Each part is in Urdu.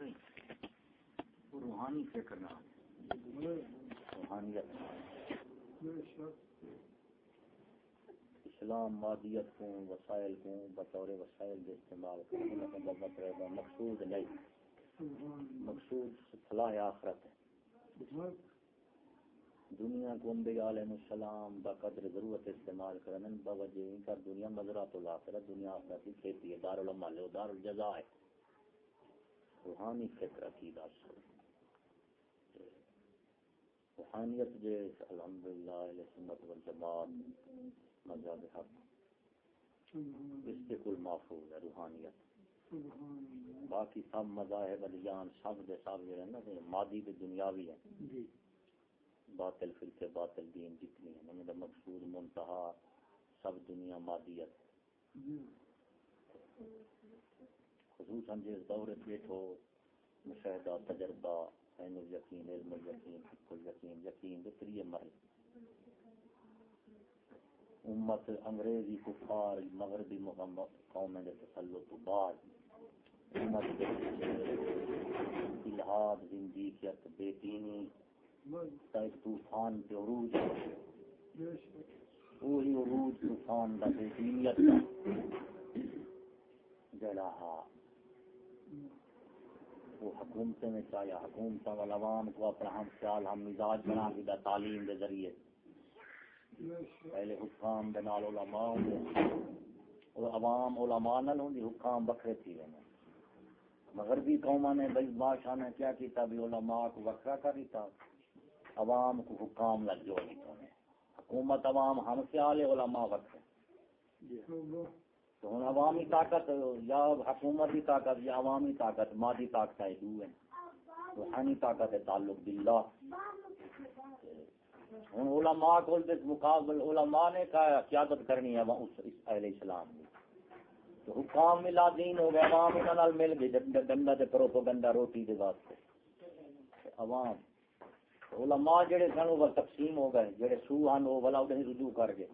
وہ روحانی فکر نہ روحانیت اسلام مادیت کو وسائل کو بطور وسائل کے استعمال کرنے مقصود نہیں۔ مقصود فلاح آخرت ہے۔ دنیا کو انبیاء علیہ السلام بقدر ضرورت استعمال کرنے باوجہ جی ان کا دنیا مزرات الاخرت دنیا آخرت کی کھیتی ہے دار العمل ہے دار الجزا ہے۔ روحانی فکر عقیدہ روحانیت جو الحمدللہ سنت والجماعت مذہب حق اس کے کل محفوظ ہے روحانیت۔ باقی سب مذاہب علیان سب دے سب جو ہے نا مادی دے دنیاوی ہے جی۔ باطل فرقے باطل دین جتنی ہیں انہوں نے مقصود منتہا سب دنیا مادیت۔ جی۔ خصوصاً جس دور بیٹھو مشاہدہ، تجربہ، عین الیقین، علم الیقین فکر الیقین، یقین دے تریے امت انگریزی کفار، مغربی قوم دے تسلط، بعد۔ امت الہاد، زندگیت بے دینی تا ایک طوفان کے عروج۔ وہی عروج، طوفان دا بے دینیت جڑا ہاں وہ حکومتیں میں چاہیے حکومت والا عوام کو اپنا ہم خیال، ہم مزاج بنا کے دا تعلیم کے ذریعے۔ پہلے حکام دے نال علماء ہوں اور عوام علماء نال ہوں حکام بکھرے تھی رہنے مغربی قوما نے بھائی بادشاہ نے کیا کیتا بھی علماء کو وکھرا کر دیتا، عوام کو حکام لگ جو حکومت عوام ہم خیال علماء وکھرے۔ جی۔ تو ہوں عوامی طاقت یا حکومت کی طاقت یا عوامی طاقت، مادی طاقت ہے دو ہے روحانی طاقت ہے تعلق باللہ۔ ہوں علماء کو مقابل علماء نے کہا قیادت کرنی ہے اس اہل اسلام کی تو حکام ملا دین ہو گیا عوام انہوں مل گئی گندا تے پروپگنڈا روٹی دے واسطے۔ عوام، علماء جڑے سن وہ تقسیم ہو گئے، جڑے سو ہن وہ والا رجوع کر گئے۔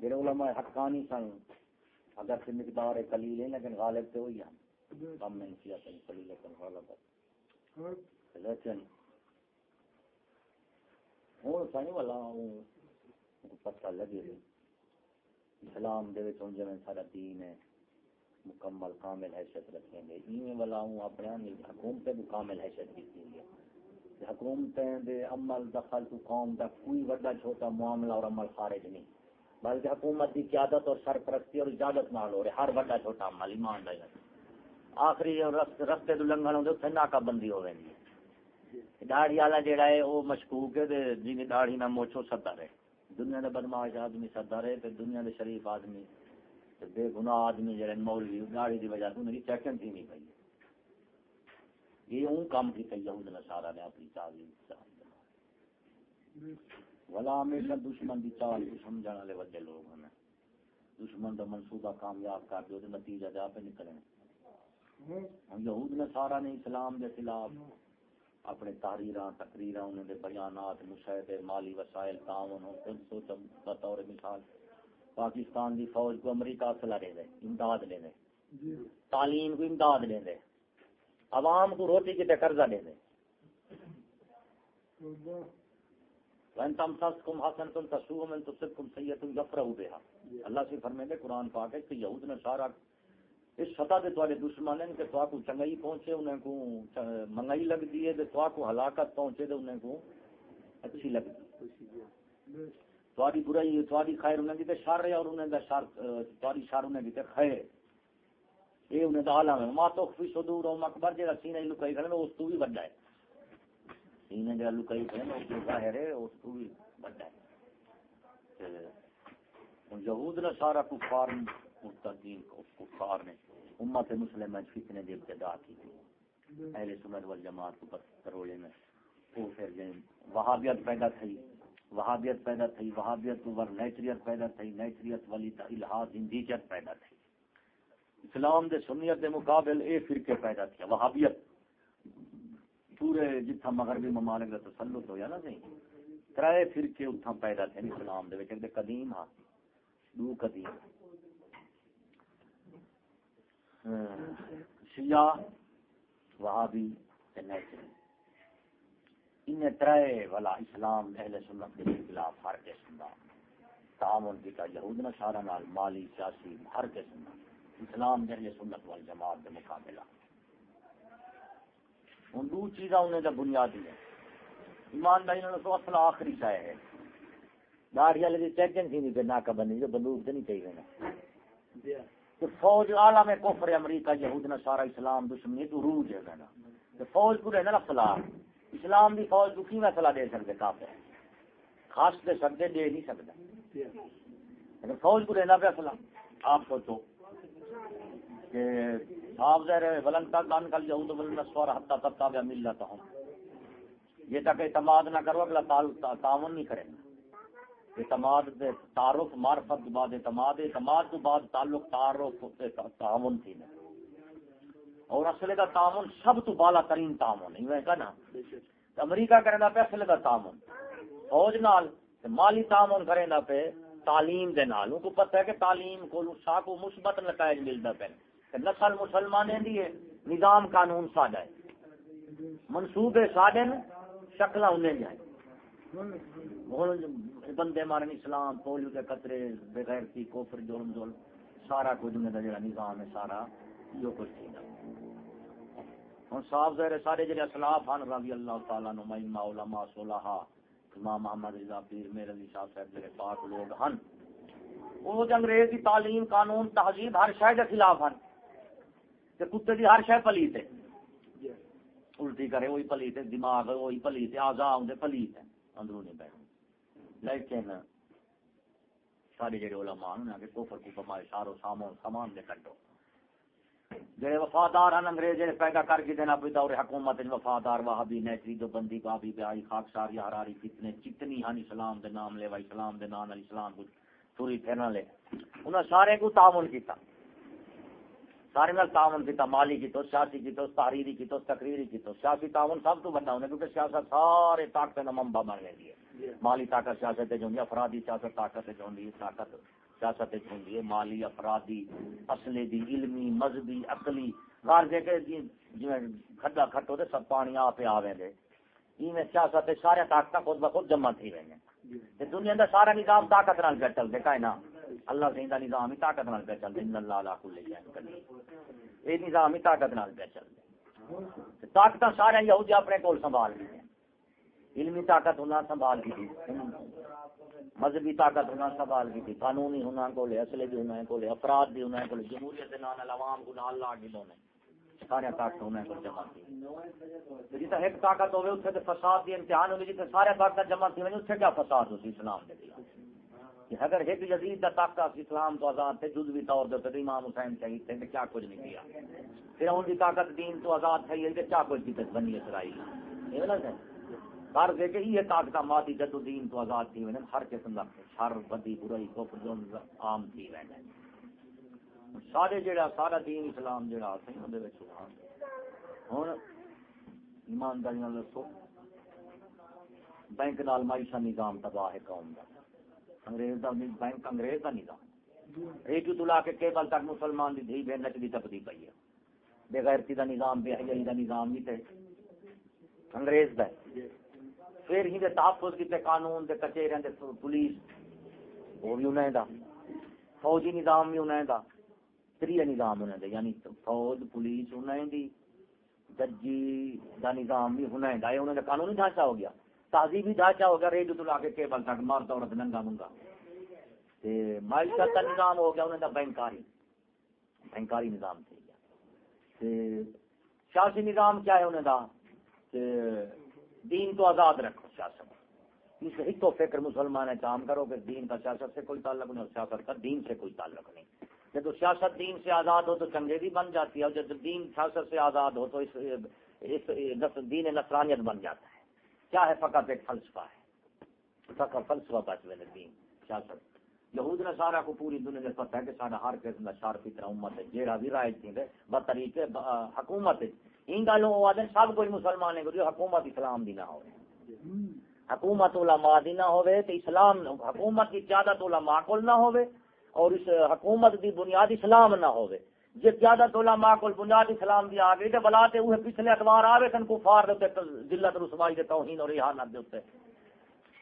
جڑے علماء حقانی سن اگر سے مقدار کلیل ہے لیکن غالب تو وہی ہیں۔ کم کہیں کلیل لیکن غالب ہے لیکن ہوں سائیں والا ہوں پتہ لگے۔ اسلام دے وچ جویں سارا دین ہے مکمل کامل حیثیت رکھیں گے۔ ایویں والا ہوں اپنے حکومت بھی کامل حیثیت دیتی ہے حکومتیں دے عمل دخل تو قوم دا کوئی بڑا چھوٹا معاملہ اور عمل خارج نہیں۔ بلکہ حکومت کی قیادت اور سرپرستی اور اجازت نہ ہو رہے ہر بڑا چھوٹا مال، ایمان رہے آخری رستے تو لنگن ہوتے اتنے ناکا بندی ہو رہی ہے داڑھی والا جہا ہے، وہ مشکوک ہے جی داڑھی نہ موچو سدا رہے۔ دنیا کے بدماش آدمی سدا رہے تو دنیا کے شریف آدمی بے گناہ آدمی جہاں مولوی، داڑھی کی وجہ سے میری چیکنگ تھی نہیں پی یہ اون کام کی یہود نصارہ نے اپنی تعلیم ولا ہمیشہ دشمن کی چال کو سمجھنے والے وڈے لوگ ہیں دشمن کا منصوبہ کامیاب کر دو نتیجہ جا پہ نکلے ہم یہود نے سارا نے اسلام کے خلاف اپنے تحریر تقریر انہوں نے بیانات مشاہدے مالی وسائل تعاون سوچ بطور مثال پاکستان کی فوج کو امریکہ سے لڑے دے امداد لے دے تعلیم کو امداد لے دے عوام کو روٹی کے قرضہ دے دے اللہ سے فرمے دے قرآن پاک ہے کہ یہود نے سارا اس سطح سے تھوڑے دشمن ہیں کہ تو کو چنگائی پہنچے، انہیں کو منگائی لگ دی ہے تو کو ہلاکت پہنچے تو انہیں کو اچھی لگ دی تھوڑی برائی تھوڑی خیر انہیں کی شر ہے اور انہیں دا شر تھوڑی شر انہیں کی خیر۔ یہ انہیں دا عالم ہے۔ ما تو خفی صدور و مکبر جیڑا سینہ لکائی کرنے اس تو بھی بڑا ہے۔ سینے جو لکائی تھے نا اس ظاہر ہے، اس کو بھی بڑا ہے۔ یہود نے سارا کفار مستقین کفار نے امت مسلم میں فتنے دی ابتدا کی۔ تھی اہل سنت والجماعت کو بس کروڑے میں، وہ پھر جائیں وہابیت پیدا تھی، وہابیت پیدا تھی، وہابیت ور نیچریت پیدا تھی، نیچریت والی الہاد زندگیت پیدا تھی۔ اسلام دے سنیت دے مقابل اے فرقے پیدا تھیا وہابیت۔ پورے جتھا مغربی ممالک کا تسلط ہویا نا جی، سی ترائے فرقے اتھا پیدا تھے اسلام دے وچ ایک قدیم ہاں دو قدیم۔ شیعہ وہاں بھی نیچری ان ترے والا اسلام اہل سنت کے خلاف ہر قسم کا تعاون کیا یہود نشارہ نال مالی، سیاسی، ہر قسم کا اسلام اہل سنت وال جماعت کے مقابلہ۔ ہوں، دو چیزاں انہیں کا بنیادی ہے ایمانداری تو اصل آخری شاید ہے۔ داڑھی والے چیکنگ تھی نہیں ناکہ بندی جو بندوق تو نہیں چاہیے نا کہ فوج عالم کفر امریکہ، یہود نہ سارا اسلام، دشمنی، تو روج ہے نا۔ کہ فوج کو رہنا فلاح اسلام دی فوج کو کی فلاح دے سکتے؟ کافر۔ خاص دے سکتے، دے نہیں سکتا۔ فوج کو رہنا پہ فلاح آپ سوچو کہ آپ ظاہر ولن تک ان کل یہود ولن سوار حتی تتا بیا ملتا ہوں۔ یہ تک اعتماد نہ کرو، اگلا تعاون نہیں کرے۔ گا اعتماد تعارف، معرفت بعد اعتماد اعتماد تو بعد تعلق، تعارف تعاون تھی اور اصل کا تعاون سب تو بالا ترین تعاون ہے۔ میں کہنا امریکہ کرے پہ اصل کا تعاون۔ فوج نال مالی تعاون کرے پہ تعلیم دے نال۔ کو پتہ ہے کہ تعلیم کو شاہ کو مثبت نتائج ملتا پہ نسل مسلمان دی نظام قانون سادہ ہے۔ منصوبے سادے شکل انہیں جائیں بندے مارن اسلام، پولیو کے قطرے، بغیر کی کوفر جرم جول سارا کچھ انہیں کا جڑا نظام ہے، سارا جو کچھ تھی ہوں صاف ظاہر سارے جڑے اسلاف ہیں رضی اللہ تعالیٰ نما علماء، صلحاء، امام محمد رضا پیر، میر علی شاہ صاحب جڑے پاک لوگ ہیں وہ انگریز کی تعلیم قانون تہذیب ہر شے کے خلاف ہیں کہ کتے کی ہر شے پلیت ہے۔ الٹی کرے وہی پلیت ہے، دماغ وہی پلیت ہے آزا آزاد پلیت ہے۔ اندرونی بیٹھ لیکن سارے جڑے علماء ہیں کہ کفر کو کمائے سارو سامان سامان دے کٹو جڑے وفادار ہیں انگریز، جڑے پیدا کر کے دینا پہ دور حکومت وفادار، وہابی، نیچری دو بندی بابی، بیائی خاکسار یا حراری کتنے چتنی، ہن اسلام دے نام لے وا اسلام دے نام اسلام کو توری پھرنا لے۔ انہاں سارے کو تعاون کیتا۔ سارے نال تعاون کیتا مالی کی تو سیاسی کی تو تحریری کی تو تقریری کی تو سیاسی تعاون سب تو بڑا ہونے کیونکہ سیاست سارے طاقت کا منبع بن گئی ہے۔ مالی طاقت سیاست ہے افرادی سیاست طاقت ہے طاقت سیاست جو ہے مالی افرادی اصلی دی علمی مذہبی عقلی غار دے کے جی کھڈا کھٹو تے سب پانی آپ آویں دے۔ میں سیاست سارے طاقت خود بخود جمع تھی رہے دنیا دا سارا نظام طاقت نال چل دے کائنات۔ اللہ سے نظام ہی طاقت نال پہ چل دے اللہ علیہ کل یہ نظام ہی طاقت نال پہ چل طاقت سارے یہودی اپنے کول سنبھال لی علمی طاقت ہونا سنبھال کی مذہبی طاقت ہونا سنبھال کی قانونی ہونا کو اصلے بھی ہونا کو افراد بھی ہونا کو جمہوریت نال، عوام کو نال لا کے ہونے سارے طاقت ہونا کو جمع کی جتنا ایک طاقت ہوئے اتنے فساد کی امتحان ہوگی جتنے سارے طاقت جمع کی اتنے کیا فساد ہوتی اسلام کے کہ اگر ایک جدید کا طاقت اسلام تو آزاد تھے، جزوی طور پر امام حسین شہید تھے کیا کچھ نہیں کیا۔ پھر ان کی طاقت دین تو آزاد تھا یہ کیا کچھ کی بنی اسرائیل۔ ہر دے کے یہ طاقت ماتی جد دین تو آزاد تھی وینے ہر قسم کا شر، بدی، برائی، کفر جو عام تھی۔ وینے سارے جڑا، سارا دین اسلام جڑا سی اون دے وچ ہن ایمانداری نال دسو۔ بینک نال معیشت نظام تباہ ہے قوم دا۔ انگریز کا بینک انگریز کا نظام ایک تلا کے کیبل تک مسلمان دی دھی بہن نچدی تپتی پی ہے۔ بغیرتی کا نظام، بے حیائی کا نظام نہیں تھے۔ انگریز کا پھر ہی دے تحفظ کیتے قانون، دے کچہرے، دے پولیس۔ وہ بھی انہیں دا۔ فوجی نظام بھی انہیں دا۔ تری نظام انہیں دے یعنی فوج، پولیس انہیں دی۔ ججی دا نظام بھی انہیں دا۔ یہ انہیں دا قانونی ڈھانچہ ہو گیا۔ تہذیبی ڈھانچہ ہو گیا ریڈیو تو لا کے کیبل تک مارتا عورت ننگا منگا۔ معیشت کا نظام ہو گیا، انہوں نے بینکاری۔ بینکاری نظام تھی۔ گیا سیاسی نظام کیا ہے انہیں دا؟ کہ دین تو آزاد رکھو سیاست۔ اس ایک تو فکر مسلمان ہے، کام کرو کہ دین کا سیاست سے کوئی تعلق نہیں اور سیاست کا دین سے کوئی تعلق نہیں۔ جب سیاست دین سے آزاد ہو تو چنگیزی بن جاتی ہے اور جب دین سیاست سے آزاد ہو تو اس دین نصرانیت بن جاتا ہے۔ کیا ہے فقط ایک فلسفہ ہے؟ فقط فلسفہ بچ میں دین سیاست یہود نے سارا کو پوری دنیا میں پتہ ہے کہ سارا ہر قسم کا شار فطرہ امت ہے، جیڑا بھی رائے تھی بطریقے حکومت ان گالوں وہ آدھے سب کوئی مسلمان ہے جو حکومت اسلام دی نہ ہو حکومت علماء دی نہ ہوئے تو اسلام، حکومت کی زیادہ علماء کول نہ ہوئے اور اس حکومت دی بنیاد اسلام نہ ہوئے۔ جی زیادہ تولا ماں کو بنیاد اسلام دی آ گئی تو بلا تے وہ پچھلے اتوار آوے تن کفار دے ذلت رسوائی دے توہین اور احانت دے اوتے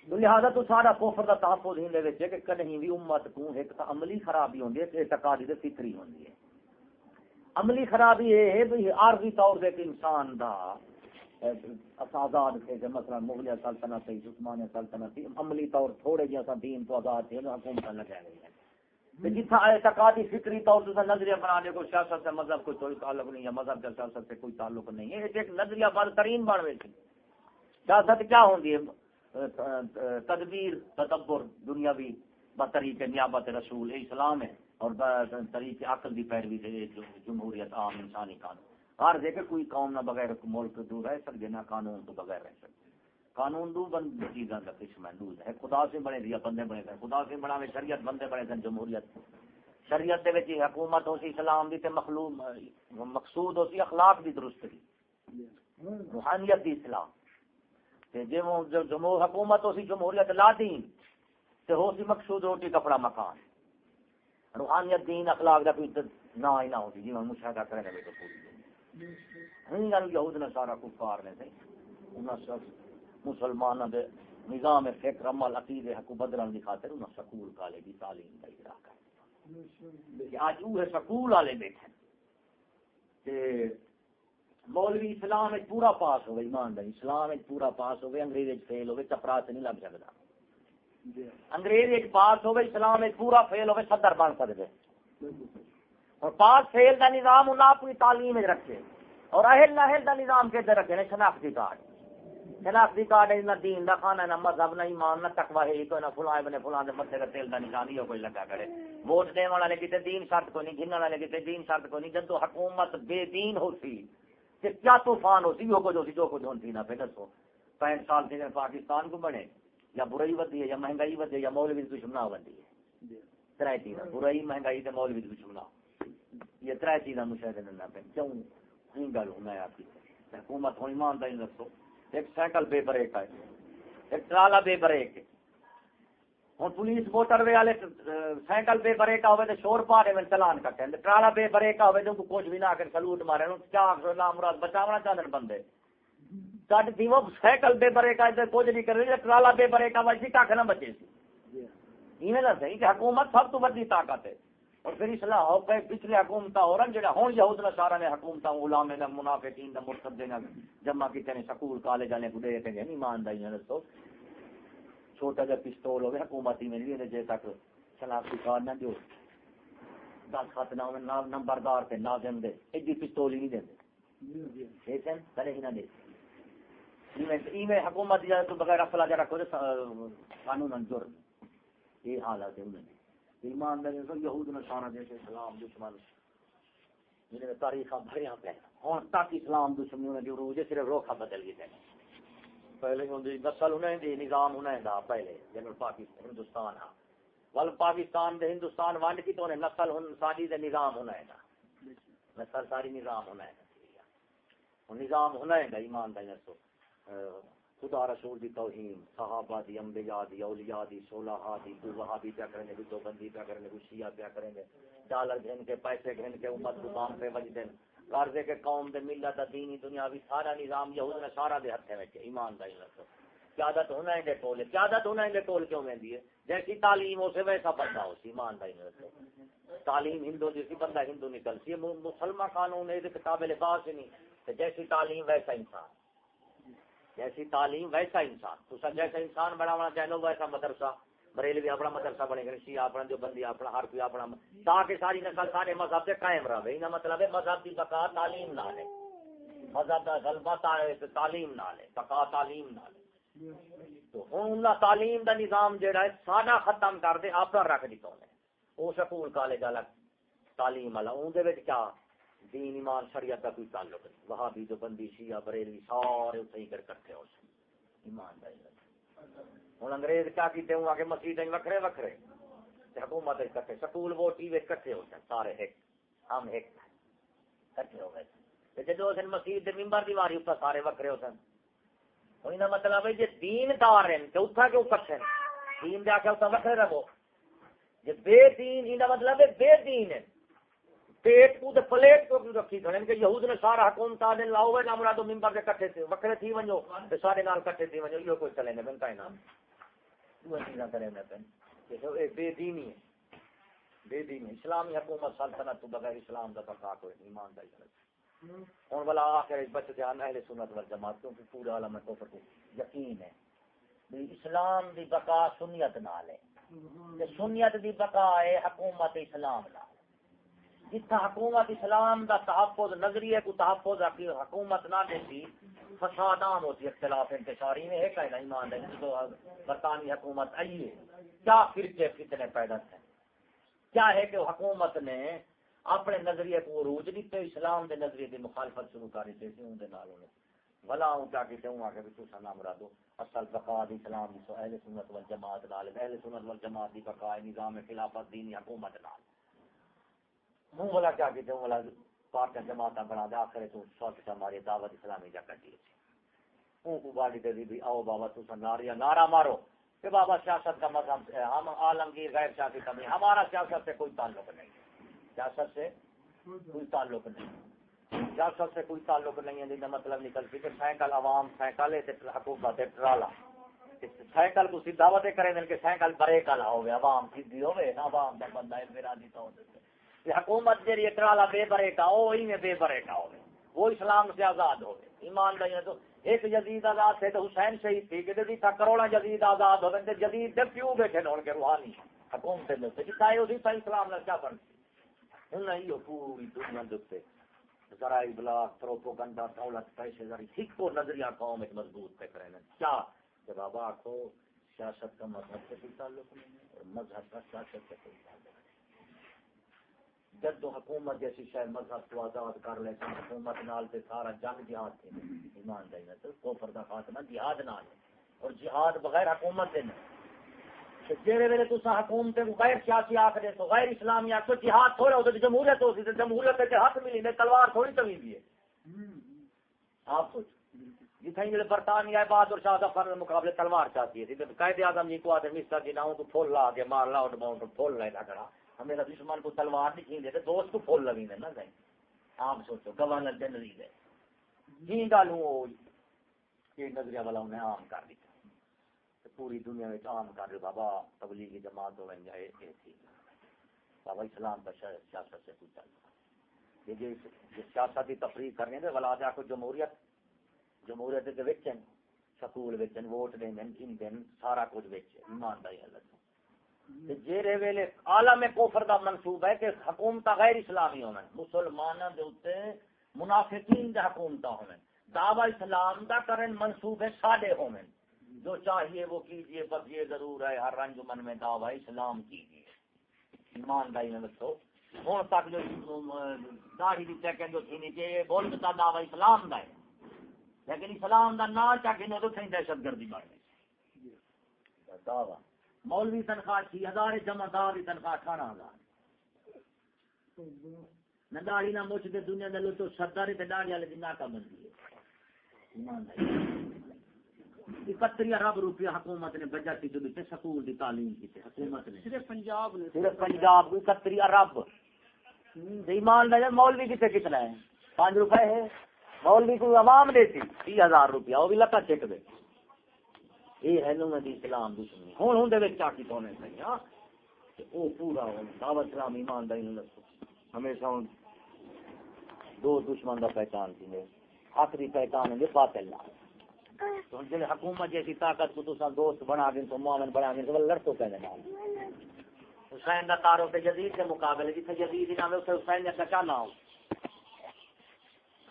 لہذا تو سارا کفر دا تحفظ ہی دے وچ کہ کہیں بھی امت کو ایک تا عملی خرابی ہوندی ہے تے اعتقادی تے فکری ہوندی ہے۔ عملی خرابی یہ ہے بھئی عارضی طور دے انسان دا آزاد تھے کہ مثلا مغلیہ سلطنت تھی عثمانیہ سلطنت تھی عملی طور تھوڑے جیسا دین تو آزاد تھے حکومت لگا رہی ہے جتنا اعتقادی فکری طور سے نظریہ بنانے کو سیاست سے مذہب کو کوئی تعلق نہیں ہے، مذہب کا سیاست سے کوئی تعلق نہیں ہے، ایک نظریہ بدترین بن رہی تھی۔ سیاست کیا ہوتی ہے؟ تدبیر، تدبر، دنیاوی بطریق نیابت رسول، اسلام ہے اور طریق عقل کی پیروی سے جمہوریت عام انسانی قانون۔ ہر دے کے کوئی قوم نہ بغیر ملک دور رہ سکتے نہ قانون تو بغیر رہ سکتے قانون دو بند چیزاں کا قسم ہے خدا سے بنے دیا بندے بنے تھے خدا سے بنا میں شریعت بندے بنے تھے جمہوریت۔ شریعت دے وچ حکومت ہو سی اسلام دی تے مخلوق، مقصود ہو سی اخلاق دی درست دی۔ روحانیت دی اسلام۔ تے جے وہ جو جمہور حکومت ہو سی جمہوریت لا دین، تے ہو سی مقصود روٹی، کپڑا، مکان۔ روحانیت، دین، اخلاق دا کوئی نہ ہی نہ ہوتی جی مشاہدہ کرنے میں تو پوری یہود نے کفار نے تھے انہاں سب مسلمان دے نظام فکر، عمل، عقیدے، حق بدلن دی خاطر انہاں سکول کالے دی تعلیم کا اجرا کر اج وہ سکول والے بیٹھے تے مولوی اسلام وچ پورا پاس ہوے ایمان دا، اسلام وچ پورا پاس ہوے انگریز وچ فیل ہوے چپرا نہیں لگ سکدا۔ انگریز وچ پاس ہوے اسلام وچ پورا فیل ہوے صدر بن سکدے۔ اور پاس فیل دا نظام انہاں اپنی تعلیم وچ رکھے۔ اور اہل ناہل دا نظام کے رکھے نے؟ شناختی کارڈ۔ شناختی کارڈ ہے، نہ دین دا کھانا نہ مذہب، نہ ایمان، نہ تقوی، ہے تو نہ فلاں بنے فلاں دے متھے کا تیل دا نشان ہی کوئی لگا کرے۔ ووٹ دینے والا نے کتے دین شرط کو نہیں گھننے والے کتے دین شرط کو نہیں۔ جب تو حکومت بے دین ہوتی کہ کیا طوفان ہوتی وہ کچھ ہوتی جو کچھ ہوتی نہ پھر دسو۔ پینٹ سال سے پاکستان کو بنے، یا برائی ودی ہے، یا مہنگائی ودی ہے، یا مولوی دشمنا ودی ہے۔ ترائے چیز برائی، مہنگائی تے مولوی دشمنا یہ ترائے چیزاں مشاہدے نہ پہ کیوں ہی گل ہونا ہے آپ کی؟ حکومت ہو، ایمان ایمانداری رکھو۔ ایک سائیکل بے بریک ہے ایک ٹرالا بے بریک۔ ہے ہوں پولیس موٹر وے والے سائیکل بے بریک ہوئے تو شور پاڑے میں چلان کٹے۔ ٹرالا بے بریک ہوئے تو کچھ بھی نہ کر سلوٹ مارے۔ کیا مراد بچاونا چاہتے بندے؟ چٹ تھی وہ سائیکل بے بریک ہے کچھ نہیں کر رہی ٹرالا بے بریک آئی سی کھ نہ بچے سی۔ ایویں صحیح کہ حکومت سب تو بڑی طاقت ہے۔ اور پھر اصلاح ہو گئے پچھلے حکومت ہو رہا جہاں ہوں یہود نصارا نے حکومت غلام نے منافقین دا مرتد دینا جمع کیتے نے سکول، کالج والے کو دے کے نہیں ایمانداری نے دسو۔ چھوٹا جا پستول ہوگا حکومتی میں لیے جے تک شناختی کارڈ نہ دیو۔ دس خط نہ ہوئے نمبردار تے نہ دیں دے ایڈی جی پستول ہی نہیں دیں دے۔ ٹھیک ہے کرے ہی نہ دے۔ ایویں حکومت دی تو بغیر اصلا جا رکھو قانون جرم۔ یہ حالت ہے انہوں ایمانداری تو یہود نشانہ جیسے اسلام دشمن جنہیں تاریخ بھریا پہ ہوں تک اسلام دشمنوں نے جو روزے صرف روکھا بدل گئے پہلے نسل انہیں دی نظام انہیں دا پہلے جن پاکستان، ہندوستان ہاں۔ ول پاکستان دے ہندوستان ونڈ کی تو انہیں نسل ہن، ساری دے نظام انہیں دا نسل ساری نظام انہیں دا نظام انہیں دا ایمان دا نسو خدا رسول دی توہین، صحابہ دی، انبیاء دی، اولیاء دی صلحاء دی تو وہابی پیا کریں گے دو بندی پیا کریں گے شیعہ پیا کریں گے، ڈالر گھن کے، پیسے گھن کے، امت کو پہ وج دین۔ قرضے کے قوم دے ملت، دینی دنیاوی سارا نظام یہود نے سارا دے ہتھے وچ ایمان دا رکھو قیادت ہونا ہے دے ٹول قیادت ہونا ہے ٹول کیوں ویندی ہے؟ جیسی تعلیم ہو سے ویسا بندہ ہو سی ایمان دا رکھو تعلیم ہندو جیسی بندہ ہندو نکل سی مسلمان قانون ہے کتاب لباس نہیں۔ تے جیسی تعلیم ویسا انسان۔ جیسی تعلیم ویسا انسان۔ تو سب جیسا انسان بڑھانا چاہے ویسا مدرسہ۔ بریل بھی اپنا مدرسہ بنے گا، شیعہ اپنا جو بندی اپنا، ہر کوئی اپنا۔ تاکہ ساری نسل سارے مذہب سے قائم رہے۔ یہ مطلب ہے مذہب کی بقا تعلیم نہ لے۔ مذہب کا غلبہ تعلیم نہ لے، بقا تعلیم نہ لے۔ تو ہوں تعلیم دا نظام جہاں ہے سارا ختم کر دے اپنا رکھ دیتا انہیں۔ وہ سکول، کالج الگ، تعلیم والا اندر کیا؟ دین، ایمان، شریعت کا کوئی تعلق نہیں۔ وہاں بھی جو بندی شیعہ بریلی سارے صحیح کر کرتے ہو ایمان ہوں انگریز کیا کیتے ہوں آگے مسیح وکھرے وکھرے۔ حکومت کٹھے سکول وہ ٹی وی کٹھے ہو سن سارے ایک، ہم ایک کٹھے ہو گئے۔ جدو سن مسیح ممبر دی ماری اتنا سارے وکھرے ہو سن۔ ہوں مطلب ہے جی دین دار ہیں تو اتنا کیوں کٹھے دین دے آخر اتنا وکھرے رہو۔ جی بے دین یہ مطلب ہے بے دین ہے پیٹ کو تے پلیٹ کو کیوں رکھی کھڑے کہ یہود نے سارا حکومت دن لاؤ گے نہ مرادو ممبر کے کٹھے تھے۔ وکرے تھی ونجو، تے سارے نال کٹھے تھی ونجو۔ یہ کوئی چلے نہ بن کائنا وہ چیزاں کرے نہ پن کہ بے دینی ہے۔ بے دینی اسلامی حکومت سلطنت تو بغیر اسلام دا بقا کوئی ایمان دا ہوں والا آخر بچ دھیان اہل سنت والجماعت، کیونکہ پورا عالم کفر کو یقین ہے۔ اسلام دی بقا سنیت نال ہے۔ سنیت دی بقا ہے حکومت اسلام نال۔ جتنا حکومت اسلام دا تحفظ نظریے کو تحفظ حکومت نہ دیتی فساد عام ہوتی اختلاف انتشاری میں۔ ہے کہنا ایمان ہے تو برطانوی حکومت آئیے کیا فرقے فتنے پیدا تھے؟ کیا ہے کہ حکومت نے اپنے نظریے کو عروج دیتے، اسلام دے نظریے کی مخالفت شروع کری تھی ان دے نال انہیں بھلا ہوں کیا کہتے ہوں آگے بھی تو نام را دو اصل بقاد اسلام اہل سنت والجماعت نال، اہل سنت والجماعت دی بقا نظام خلافت دینی حکومت نال۔ منہ والا کیا کہتے ہیں والا پارٹیاں جماعت بنا دے، آخر تو سوچ ہماری دعوت اسلامی جا کر دیے اون کو گاڑی دے دی بھی، آؤ بابا تو ناریا نارا مارو کہ بابا سیاست کا مذہب ہم عالمگیر غیر سیاسی کمی ہمارا سیاست سے کوئی تعلق نہیں۔ سیاست سے کوئی تعلق نہیں۔ سیاست سے کوئی تعلق نہیں ہے جن مطلب نکلتی کہ سائیکل عوام سائیکل ہے حکومت ہے ٹرالا۔ سائیکل کو سیدھا وتے کرے کہ سائیکل بریک والا ہوے عوام سیدھی ہوے نہ عوام دا بندہ ہے، میرا دی تو حکومت جی اترالا بے برے کا وہی میں بے برے کا ہو وہ اسلام سے آزاد ہو ایمان دہی تو ایک جدید آزاد تھے تو حسین شہید تھی، کہ جدید تھا کروڑا جدید آزاد ہو گئے، جدید جب کیوں بیٹھے نہ کے روحانی حکومت میں سے چاہے اسی طرح اسلام نے کیا فرق ہوں نہیں ہو، پوری دنیا دکھتے ذرائع بلاک تروپو گنڈا دولت، پیسے ذرا ٹھیک کو نظریہ قوم ایک مضبوط پہ کریں کیا کہ بابا آخو سیاست کا مذہب سے کوئی تعلق نہیں ہے اور مذہب کا سیاست سے کوئی تعلق نہیں۔ جد حکومت جیسی شاید مذہب کو آزاد کر لے سن حکومت نال تے سارا جنگ جہاد تھے۔ ایمان دے تو کوفر دا خاتمہ جہاد نال اور جہاد بغیر حکومت دے جیڑے ویلے تسا حکومت غیر سیاسی آکھ دے تو غیر اسلامی آکھ تو جہاد تھوڑا ہو جمہوریت ہو سی جمہوریت تے حق ملی نے تلوار تھوڑی چوی دی ہے۔ آپ سوچ جتھے جڑے برطانیہ بہادر شاہ ظفر مقابلے تلوار چاہتی ہے قائد اعظم جی کو آتے مستر جی نہ تو پھول لا کے مار لا اور پھول لے لگڑا ہمیں دشمن کو تلوار نہیں کھین دیتے دوست کو پھول لگی نا گئی آپ سوچو، گورنر جنرل ہے۔ جی گل یہ نظریہ والا انہیں عام کر دیتا۔ پوری دنیا میں عام کر رہے، بابا، تبلیغی جماعت ہو جائے یہ تھی۔ بابا، اسلام کا سیاست سے کوئی چل یہ جو سیاست کی تفریح کرنے دے والا آ کو جمہوریت جمہوریت کے سکول ووٹ دیں دن سارا کچھ ایمانداری اللہ جیرے ویلے عالم کوفر دا منصوب ہے کہ حکومت غیر اسلامی ہونا مسلمانوں دے اوتے منافقین دے حکومت ہونا دعوی اسلام دا کرن منصوب ہے ساڈے ہونا جو چاہیے وہ کیجیے بس یہ ضرور ہے، ہر رنج من میں دعوی اسلام کیجیے۔ ایمانداری میں بتو ہوں تک جو داڑھی دی چیکنگ جو تھی کہ بول بتا دعوی اسلام دا ہے۔ لیکن اسلام دا نا چاہیے تو دہشت گردی بڑھ گئی دعوی۔ مولوی تنخواہ چھ ہزار جمع دار تنخواہ اٹھارہ ہزار۔ نہ داڑھی نہ مچ دے دنیا دے تو سرداری تے داڑھی والے دن کا بندی ہے۔ اکتری ارب روپیہ حکومت نے بجٹ کی دیتے سکول دی تعلیم کی حکومت نے۔ صرف پنجاب نے۔ صرف پنجاب کو اکتری ارب ایمان نظر مولوی کتنے کتنا ہے؟ پانچ روپے ہے۔ مولوی کو عوام دیتی تی ہزار روپیہ وہ بھی لکا چیک دے۔ یہ ہے نو دی اسلام دشمنی ہوں ہوں دے چاکی پونے سہی ہاں؟ وہ پورا دعوت اسلام ایمانداری نو دسو۔ ہمیشہ ہوں دو دشمن دا پہچان تھی حق دی پہچان ہے باطل تو جب حکومت جیسی طاقت کو تو دوست بنا دیں تو مومن بنا دیں تو لڑ تو کہنے نال۔ حسین دا تارو تعارف جدید کے مقابلے جتنے جدید نام ہے اسے حسین نے کچا نہ ہو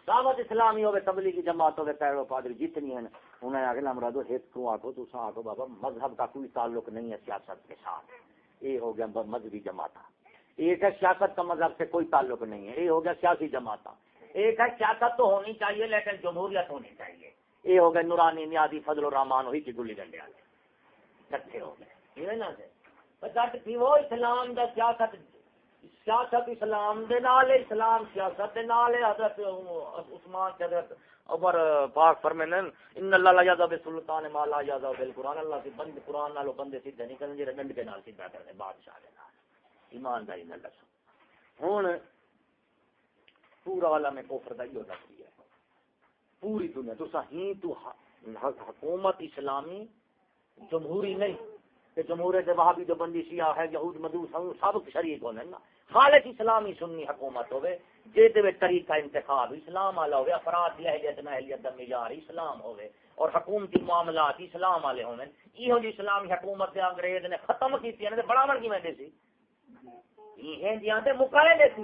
دعوت اسلامی ہوگی تبلیغی جماعت ہوگی پیرو پادری جتنی ہیں۔ انہیں آگے نمرادو ہیت کو آگو تو سا بابا، مذہب کا کوئی تعلق نہیں ہے سیاست کے ساتھ۔ یہ ہو گیا مذہبی جماعت ایک ہے سیاست کا مذہب سے کوئی تعلق نہیں ہے۔ یہ ہو گیا سیاسی جماعت ایک ہے سیاست تو ہونی چاہیے، لیکن جمہوریت ہونی چاہیے۔ یہ ہو گئے نورانی نیادی فضل الرحمان ہوئی کی گلی ڈنڈے والے۔ کٹھے ہو گئے۔ نا وہ اسلام دا سیاست سیاست اسلام دے نال، اسلام سیاست دے نال، حضرت عثمان حضرت عمر پاک فرمانے ان اللہ لا یذا بالسلطان ما لا یذا بالقران اللہ کی بند قران نالو بندے سیدھے نہیں کرنے ڈنڈ کے نال سیدھا کرنے، بادشاہ دے نال۔ ایمانداری نال دسو ہن پورا عالم کفر دا یہ نظریہ ہے۔ پوری دنیا تو ہی تو حکومت اسلامی جمہوری نہیں، کہ جمہوریت وہابی جو بندی سیاہ ہے، یہود مدوس سب شریک ہونے نا۔ خالص اسلامی سنی حکومت ہوے جے دے طریقہ انتخاب، اسلام والا ہوے افراد دی اہلیت نہ اہلیت دا معیار اسلام ہوے اور حکومتی معاملات اسلام والے ہونے یہ جی اسلامی حکومت دے انگریز نے ختم کیتی نے بڑا بڑ کی میں سی۔ یہ دیاں تے مقابلے سی۔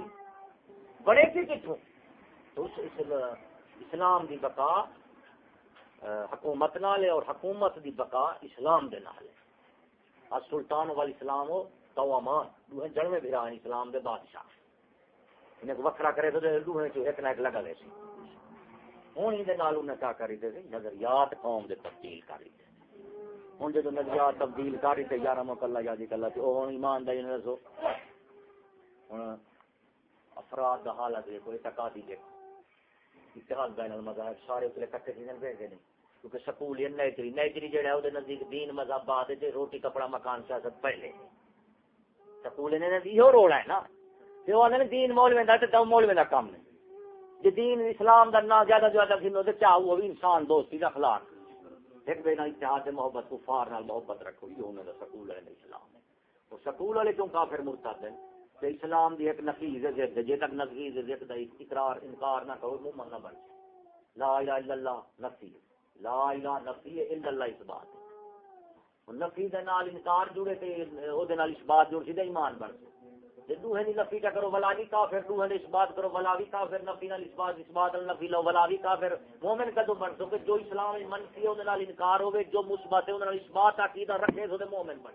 بڑے سی کتھوں؟ تو اس اسلام دی بقا حکومت نال اور حکومت دی بقا اسلام دے نال ہے سلطان والاسلام ہو تو امان دوہیں جنوے بھران اسلام دے بادشاہ۔ انہیں کو وکھرا کرے تو دوہیں چو ایک نہ ایک لگا لے سی۔ ہوں ہی دے نال انہیں کیا کری دے نظریات قوم دے تبدیل کری دے۔ ہوں جو نظریات تبدیل کری تے یارہ مکلہ یادی جی کلہ تے ہوں ایمان دے انہیں رسو ہوں افراد دا حالت دیکھو اعتقادی دیکھو اتحاد بین المذاہب سارے اتلے کٹے تھی بھیج دے نہیں۔ کیونکہ سکول یہ نیچری نیچری جڑا ہے وہ نزدیک دین مذہب بعد روٹی، کپڑا، مکان، سیاست پہلے سکول نے یہ روڑا ہے نا۔ کہ وہ دین مول میں تو مول میں کام نہیں۔ جی دین اسلام دا نہ زیادہ زیادہ کھنو تو چاہو، وہ بھی انسان دوستی کا اخلاق۔ ایک بے نہ اتحاد محبت، کفار نال محبت رکھو، یہ انہوں نے سکول ہے اسلام ہے وہ سکول والے کیوں کافر مرتد ہیں؟ کہ اسلام دی ایک نفیز ہے، جے تک نفیز ہے دا اقرار، انکار نہ کرو منہ نہ بن لا الہ الا اللہ، نفی۔ لا الہ نفی الا اللہ اس بات نفی دے نال انکار جڑے تے، او دے نال اس بات جڑ سی ایمان بن تے دوہے دی نفی کرو، ولا بھی کافر۔ دوہے دی اس بات کرو، ولا بھی کافر۔ نفی نال اس بات اس بات نفی لو، ولا بھی کافر۔ مومن کدو بن سو کہ جو اسلام وچ منفی ہے او دے نال انکار ہوے جو مثبت ہے او دے نال اس بات عقیدہ رکھے تو مومن بن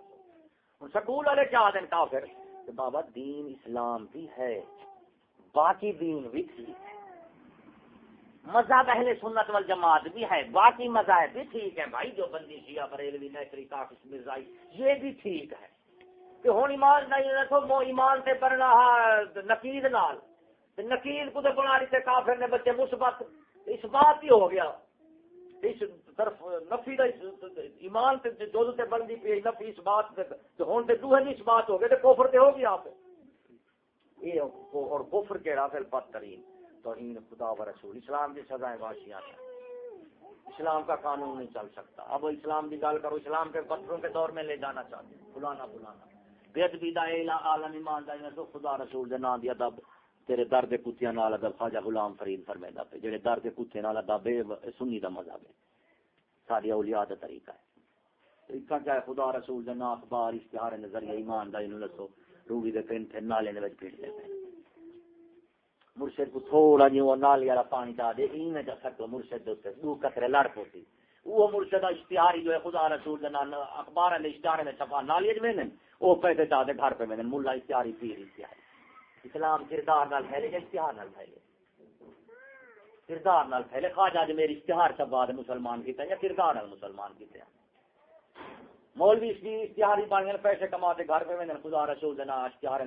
ہن سکول والے چاہ دین کافر۔ کہ بابا، دین اسلام بھی ہے، باقی دین بھی ٹھیک۔ ہے مذہب اہل سنت وال جماعت بھی ہے، باقی مذاہب بھی ٹھیک ہے بھائی، جو بندی شیعہ بریلوی نیچری کافش مرزائی، یہ بھی ٹھیک ہے۔ کہ ہوں ایمان نہیں رکھو مو ایمان سے پڑھنا نقید نال۔ نقید کو بنا رہی کافر نے بچے مثبت اس بات ہی ہو گیا۔ اس طرف نفی دا ایمان سے جو سے بندی پی نفی اس بات سے ہوں تو دوہے اس بات ہو گئے تو کوفر تے ہو گیا آپ۔ یہ اور کوفر کے رافل بدترین توہین خدا و رسول، اسلام کی سزائیں واشیاں اسلام کا قانون نہیں چل سکتا۔ اب اسلام کی گل کرو، اسلام کے پتھروں کے دور میں لے جانا چاہتے ہیں۔ بلانا بلانا بےد بیدا عالم، ایمان تو خدا رسول دے نام دیا دب تیرے درد کتیاں نال ادب۔ خواجہ غلام فرید فرمیدا پہ جڑے درد کتے نال ادب سنی دا مذہب ہے۔ ساری اولیاء دا طریقہ ہے۔ طریقہ کیا ہے؟ خدا رسول دے نام اخبار، اشتہار نظریہ، ایمان دا، انہوں دسو روبی دے پین تھے، نالے دے وچ پھر دے پین مرشد کو تھوڑا جی وہ نالی والا پانی چاہ دے، این میں جا سکتا مرشد دے اتنے دو کترے لڑ پوتی وہ مرشد اشتہاری جو ہے، خدا رسول دے نال اخبار نے اشتہار میں چھپا نالی میں نے وہ پیسے چاہ دے گھر پہ میں نے، ملا اشتہاری پیر اشتہاری اسلام کردار نال پھیلے یا اشتہار نال پھیلے۔ کردار نال پھیلے، خواجہ جو میری اشتہار سب بعد مسلمان کیتا یا کردار نال مسلمان کیتے ہیں مولوی اشتہاری بن گئے، پیسے کما دے گھر پہ میں نے، خدا رسول دے نال اشتہار